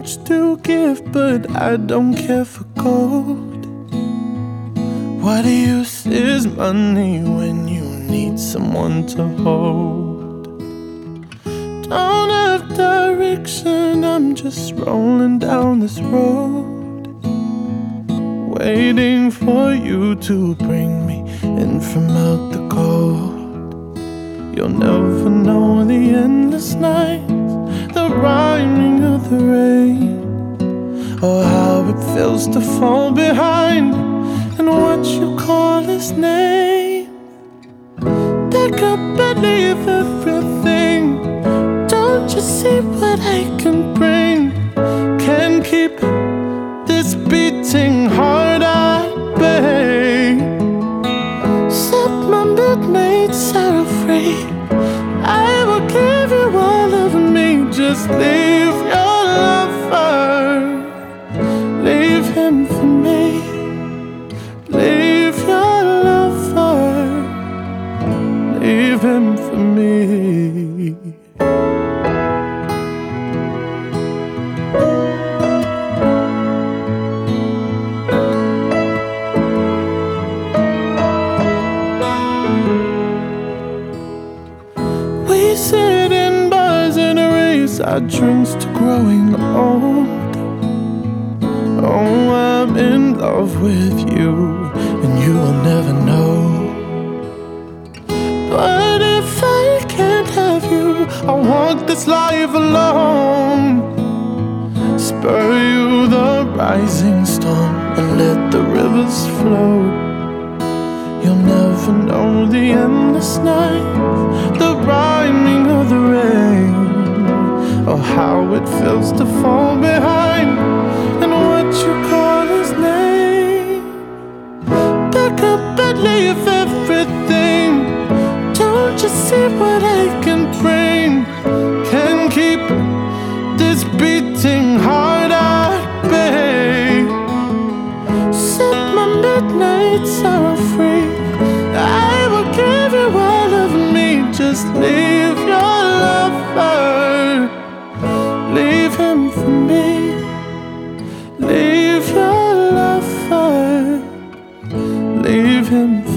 much to give, but I don't care for gold. What use is money when you need someone to hold? Don't have direction, I'm just rolling down this road. Waiting for you to bring me in from out the cold. You'll never know the endless nights, how it feels to fall behind and what you call his name. Pick up and leave everything. Don't you see what I can bring? Can keep this beating heart at bay. Set my midnights are free. I will give you all of me. Just leave your lover. Leave him for me. We sit in bars and raise our drinks to growing old. Oh, I'm in love with you, and you will never know. I'll walk this life alone. Spur you the rising storm and let the rivers flow. You'll never know the endless night, the rhyming of the rain, or how it feels to fall behind, and what you call his name. Pick up and leave everything. Just see what I can bring? Can keep this beating heart at bay. Set my midnights are free. I will give you all of me. Just leave your lover. Leave him for me. Leave your lover. Leave him